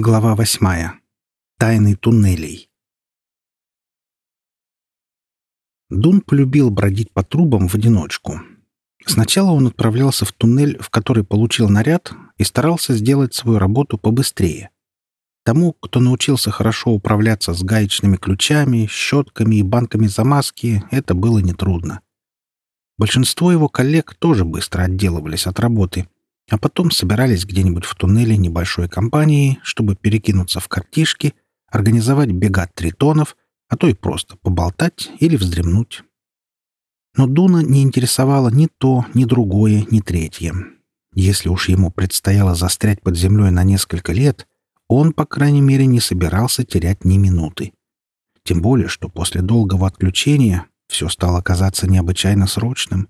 Глава восьмая. Тайны туннелей. Дун полюбил бродить по трубам в одиночку. Сначала он отправлялся в туннель, в который получил наряд, и старался сделать свою работу побыстрее. Тому, кто научился хорошо управляться с гаечными ключами, щетками и банками замазки, это было нетрудно. Большинство его коллег тоже быстро отделывались от работы — а потом собирались где-нибудь в туннеле небольшой компании, чтобы перекинуться в картишки, организовать бега тритонов, а то и просто поболтать или вздремнуть. Но Дуна не интересовало ни то, ни другое, ни третье. Если уж ему предстояло застрять под землей на несколько лет, он, по крайней мере, не собирался терять ни минуты. Тем более, что после долгого отключения все стало казаться необычайно срочным.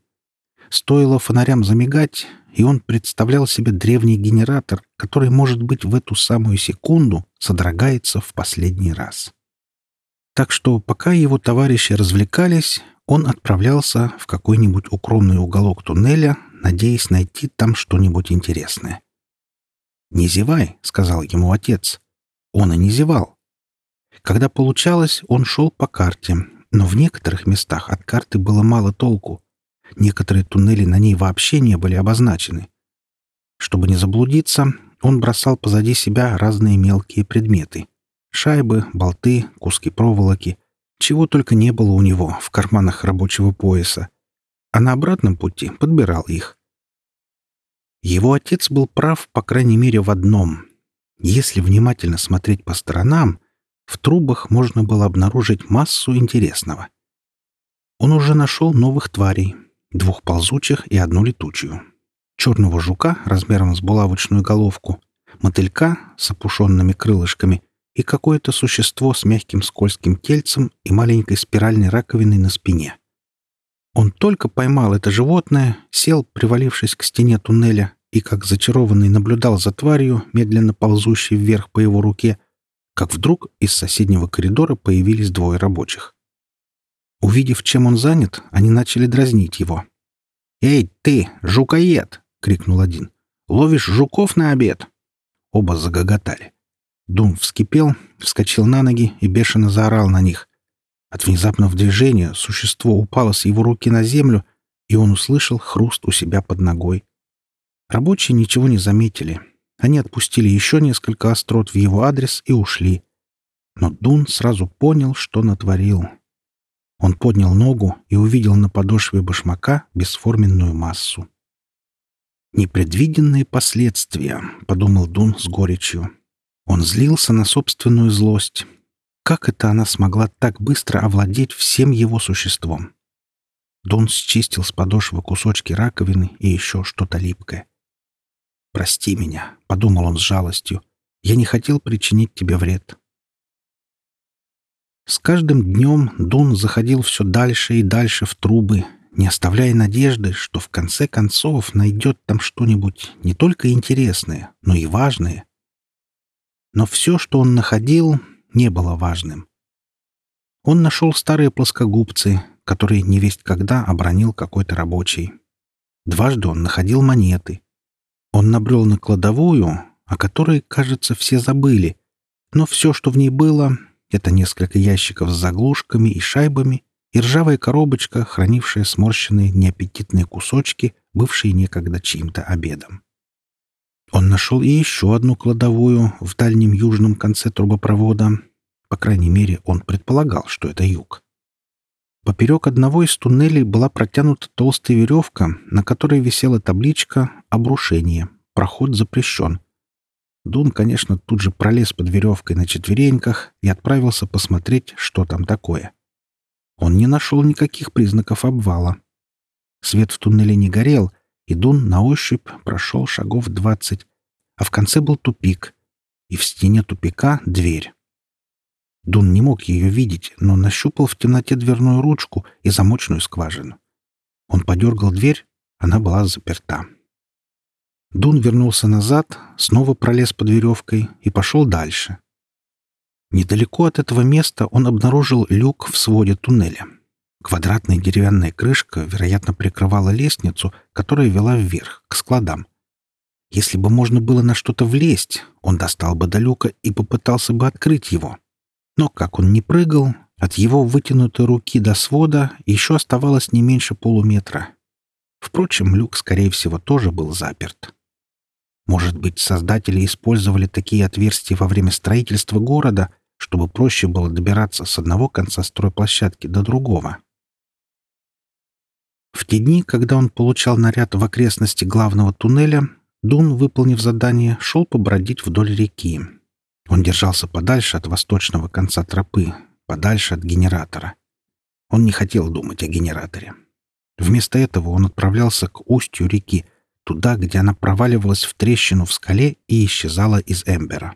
Стоило фонарям замигать, и он представлял себе древний генератор, который, может быть, в эту самую секунду содрогается в последний раз. Так что, пока его товарищи развлекались, он отправлялся в какой-нибудь укромный уголок туннеля, надеясь найти там что-нибудь интересное. «Не зевай», — сказал ему отец. Он и не зевал. Когда получалось, он шел по карте, но в некоторых местах от карты было мало толку — Некоторые туннели на ней вообще не были обозначены. Чтобы не заблудиться, он бросал позади себя разные мелкие предметы. Шайбы, болты, куски проволоки. Чего только не было у него в карманах рабочего пояса. А на обратном пути подбирал их. Его отец был прав, по крайней мере, в одном. Если внимательно смотреть по сторонам, в трубах можно было обнаружить массу интересного. Он уже нашел новых тварей, двух ползучих и одну летучую. Черного жука размером с булавочную головку, мотылька с опушенными крылышками и какое-то существо с мягким скользким тельцем и маленькой спиральной раковиной на спине. Он только поймал это животное, сел, привалившись к стене туннеля, и, как зачарованный, наблюдал за тварью, медленно ползущей вверх по его руке, как вдруг из соседнего коридора появились двое рабочих. Увидев, чем он занят, они начали дразнить его. «Эй, ты, жукоед!» — крикнул один. «Ловишь жуков на обед?» Оба загоготали. Дум вскипел, вскочил на ноги и бешено заорал на них. От внезапного движения существо упало с его руки на землю, и он услышал хруст у себя под ногой. Рабочие ничего не заметили. Они отпустили еще несколько острот в его адрес и ушли. Но Дун сразу понял, что натворил. Он поднял ногу и увидел на подошве башмака бесформенную массу. «Непредвиденные последствия», — подумал Дун с горечью. Он злился на собственную злость. Как это она смогла так быстро овладеть всем его существом? Дун счистил с подошвы кусочки раковины и еще что-то липкое. «Прости меня», — подумал он с жалостью. «Я не хотел причинить тебе вред. С каждым днем Дун заходил все дальше и дальше в трубы, не оставляя надежды, что в конце концов найдет там что-нибудь не только интересное, но и важное. Но все, что он находил, не было важным. Он нашел старые плоскогубцы, которые невесть когда обронил какой-то рабочий. Дважды он находил монеты. Он набрел на кладовую, о которой, кажется, все забыли, но все, что в ней было, это несколько ящиков с заглушками и шайбами и ржавая коробочка, хранившая сморщенные неаппетитные кусочки, бывшие некогда чьим-то обедом. Он нашел и еще одну кладовую в дальнем южном конце трубопровода. По крайней мере, он предполагал, что это юг. Поперек одного из туннелей была протянута толстая веревка, на которой висела табличка «Обрушение. Проход запрещен». Дун, конечно, тут же пролез под веревкой на четвереньках и отправился посмотреть, что там такое. Он не нашел никаких признаков обвала. Свет в туннеле не горел, и Дун на ощупь прошел шагов двадцать, а в конце был тупик, и в стене тупика — дверь. Дун не мог ее видеть, но нащупал в темноте дверную ручку и замочную скважину. Он подергал дверь, она была заперта. Дун вернулся назад, снова пролез под веревкой и пошел дальше. Недалеко от этого места он обнаружил люк в своде туннеля. Квадратная деревянная крышка, вероятно, прикрывала лестницу, которая вела вверх, к складам. Если бы можно было на что-то влезть, он достал бы до люка и попытался бы открыть его. Но как он не прыгал, от его вытянутой руки до свода еще оставалось не меньше полуметра. Впрочем, люк, скорее всего, тоже был заперт. Может быть, создатели использовали такие отверстия во время строительства города, чтобы проще было добираться с одного конца стройплощадки до другого. В те дни, когда он получал наряд в окрестности главного туннеля, Дун, выполнив задание, шел побродить вдоль реки. Он держался подальше от восточного конца тропы, подальше от генератора. Он не хотел думать о генераторе. Вместо этого он отправлялся к устью реки, туда, где она проваливалась в трещину в скале и исчезала из Эмбера.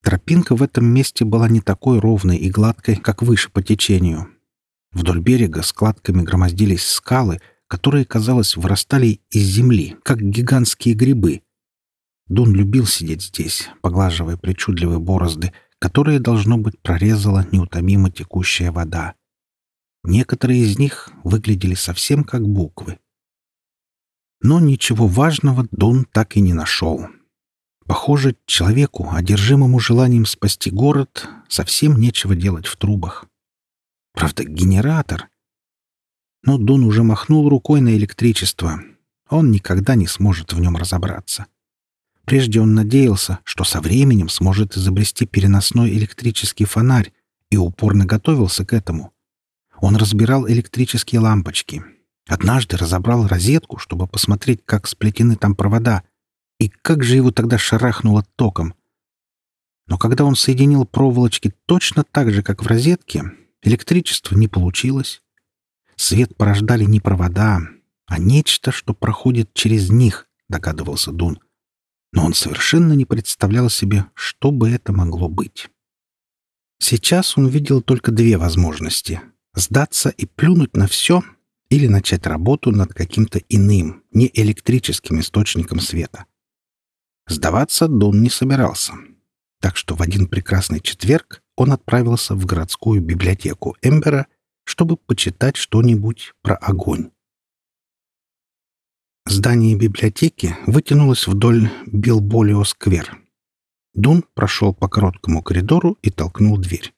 Тропинка в этом месте была не такой ровной и гладкой, как выше по течению. Вдоль берега складками громоздились скалы, которые, казалось, вырастали из земли, как гигантские грибы. Дун любил сидеть здесь, поглаживая причудливые борозды, которые, должно быть, прорезала неутомимо текущая вода. Некоторые из них выглядели совсем как буквы. Но ничего важного Дун так и не нашел. Похоже, человеку, одержимому желанием спасти город, совсем нечего делать в трубах. Правда, генератор. Но Дун уже махнул рукой на электричество. Он никогда не сможет в нем разобраться. Прежде он надеялся, что со временем сможет изобрести переносной электрический фонарь и упорно готовился к этому. Он разбирал электрические лампочки. Однажды разобрал розетку, чтобы посмотреть, как сплетены там провода, и как же его тогда шарахнуло током. Но когда он соединил проволочки точно так же, как в розетке, электричество не получилось. Свет порождали не провода, а нечто, что проходит через них, догадывался Дун но он совершенно не представлял себе, что бы это могло быть. Сейчас он видел только две возможности — сдаться и плюнуть на все или начать работу над каким-то иным, не электрическим источником света. Сдаваться Дон не собирался, так что в один прекрасный четверг он отправился в городскую библиотеку Эмбера, чтобы почитать что-нибудь про огонь. Здание библиотеки вытянулось вдоль Билболио-сквер. Дун прошел по короткому коридору и толкнул дверь.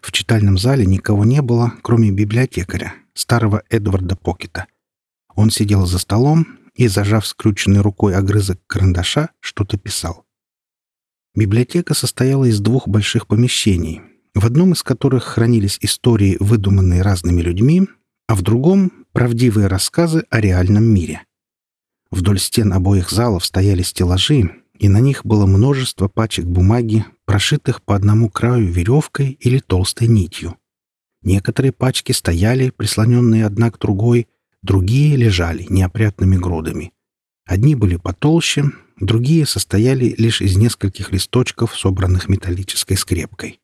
В читальном зале никого не было, кроме библиотекаря, старого Эдварда Покета. Он сидел за столом и, зажав скрученной рукой огрызок карандаша, что-то писал. Библиотека состояла из двух больших помещений, в одном из которых хранились истории, выдуманные разными людьми, а в другом — правдивые рассказы о реальном мире. Вдоль стен обоих залов стояли стеллажи, и на них было множество пачек бумаги, прошитых по одному краю веревкой или толстой нитью. Некоторые пачки стояли, прислоненные одна к другой, другие лежали неопрятными грудами. Одни были потолще, другие состояли лишь из нескольких листочков, собранных металлической скрепкой.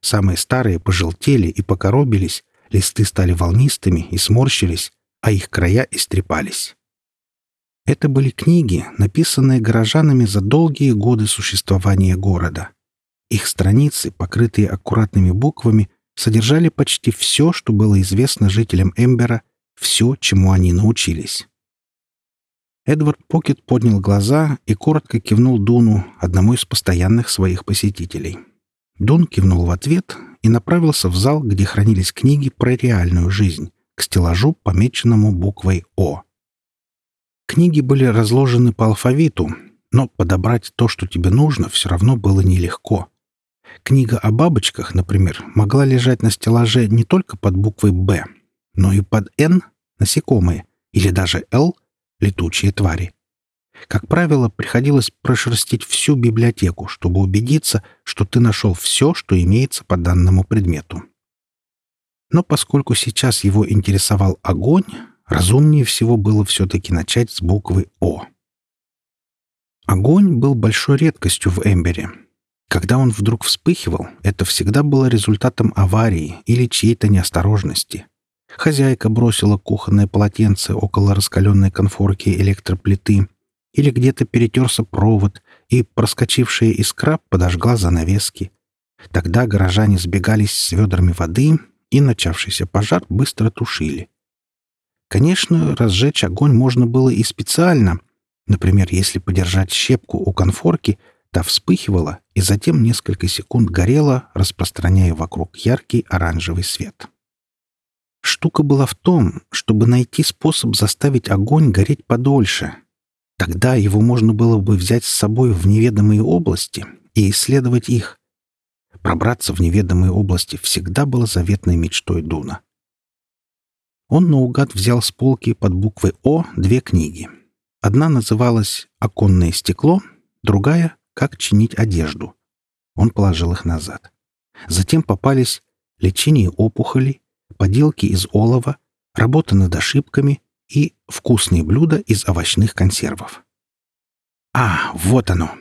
Самые старые пожелтели и покоробились, листы стали волнистыми и сморщились, а их края истрепались. Это были книги, написанные горожанами за долгие годы существования города. Их страницы, покрытые аккуратными буквами, содержали почти все, что было известно жителям Эмбера, все, чему они научились. Эдвард Покет поднял глаза и коротко кивнул Дуну, одному из постоянных своих посетителей. Дун кивнул в ответ и направился в зал, где хранились книги про реальную жизнь, к стеллажу, помеченному буквой «О». Книги были разложены по алфавиту, но подобрать то, что тебе нужно, все равно было нелегко. Книга о бабочках, например, могла лежать на стеллаже не только под буквой «Б», но и под «Н» — насекомые, или даже «Л» — летучие твари. Как правило, приходилось прошерстить всю библиотеку, чтобы убедиться, что ты нашел все, что имеется по данному предмету. Но поскольку сейчас его интересовал огонь, разумнее всего было все-таки начать с буквы «О». Огонь был большой редкостью в Эмбере. Когда он вдруг вспыхивал, это всегда было результатом аварии или чьей-то неосторожности. Хозяйка бросила кухонное полотенце около раскаленной конфорки электроплиты, или где-то перетерся провод, и проскочившая искра подожгла занавески. Тогда горожане сбегались с ведрами воды, и начавшийся пожар быстро тушили. Конечно, разжечь огонь можно было и специально, Например, если подержать щепку у конфорки, та вспыхивала и затем несколько секунд горела, распространяя вокруг яркий оранжевый свет. Штука была в том, чтобы найти способ заставить огонь гореть подольше. Тогда его можно было бы взять с собой в неведомые области и исследовать их. Пробраться в неведомые области всегда было заветной мечтой Дуна. Он наугад взял с полки под буквой «О» две книги. Одна называлась «Оконное стекло», другая «Как чинить одежду». Он положил их назад. Затем попались «Лечение опухолей», «Поделки из олова», «Работа над ошибками» и «Вкусные блюда из овощных консервов». А, вот оно!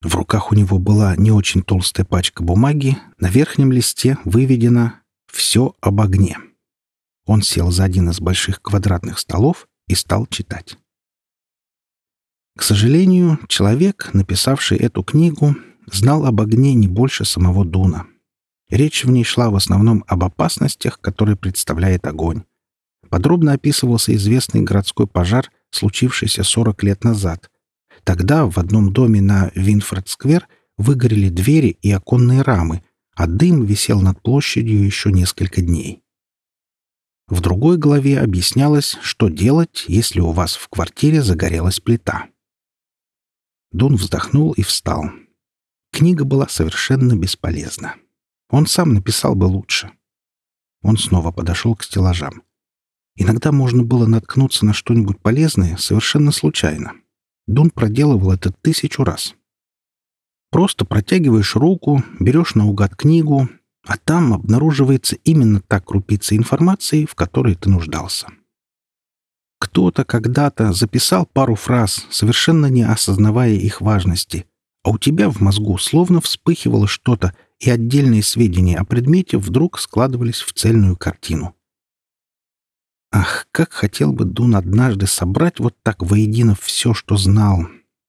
В руках у него была не очень толстая пачка бумаги, на верхнем листе выведено «Все об огне». Он сел за один из больших квадратных столов и стал читать. К сожалению, человек, написавший эту книгу, знал об огне не больше самого Дуна. Речь в ней шла в основном об опасностях, которые представляет огонь. Подробно описывался известный городской пожар, случившийся 40 лет назад, Тогда в одном доме на Винфорд-сквер выгорели двери и оконные рамы, а дым висел над площадью еще несколько дней. В другой главе объяснялось, что делать, если у вас в квартире загорелась плита. Дун вздохнул и встал. Книга была совершенно бесполезна. Он сам написал бы лучше. Он снова подошел к стеллажам. Иногда можно было наткнуться на что-нибудь полезное совершенно случайно. Дун проделывал это тысячу раз. Просто протягиваешь руку, берешь наугад книгу, а там обнаруживается именно та крупица информации, в которой ты нуждался. Кто-то когда-то записал пару фраз, совершенно не осознавая их важности, а у тебя в мозгу словно вспыхивало что-то, и отдельные сведения о предмете вдруг складывались в цельную картину. Ах, как хотел бы Дун однажды собрать вот так воедино все, что знал,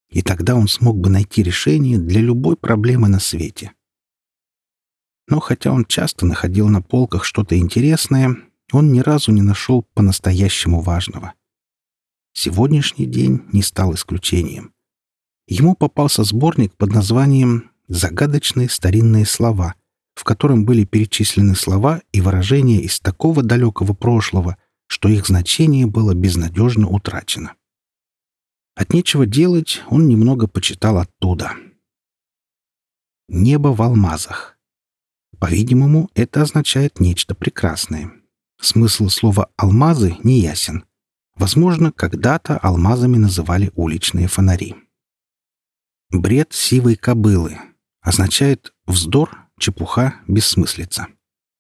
и тогда он смог бы найти решение для любой проблемы на свете. Но хотя он часто находил на полках что-то интересное, он ни разу не нашел по-настоящему важного. Сегодняшний день не стал исключением. Ему попался сборник под названием «Загадочные старинные слова», в котором были перечислены слова и выражения из такого далекого прошлого — что их значение было безнадежно утрачено. От нечего делать он немного почитал оттуда. Небо в алмазах. По-видимому, это означает нечто прекрасное. Смысл слова «алмазы» не ясен. Возможно, когда-то алмазами называли уличные фонари. Бред сивой кобылы означает вздор, чепуха, бессмыслица.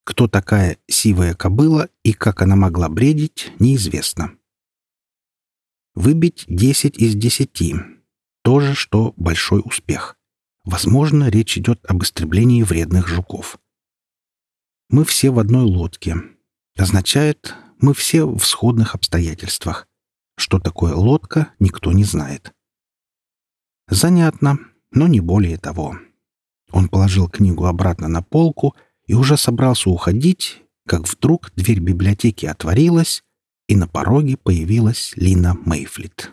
Кто такая сивая кобыла и как она могла бредить, неизвестно. Выбить 10 из 10. То же, что большой успех. Возможно, речь идет об истреблении вредных жуков. Мы все в одной лодке. Означает, мы все в сходных обстоятельствах. Что такое лодка, никто не знает. Занятно, но не более того. Он положил книгу обратно на полку — и уже собрался уходить, как вдруг дверь библиотеки отворилась, и на пороге появилась Лина Мейфлит.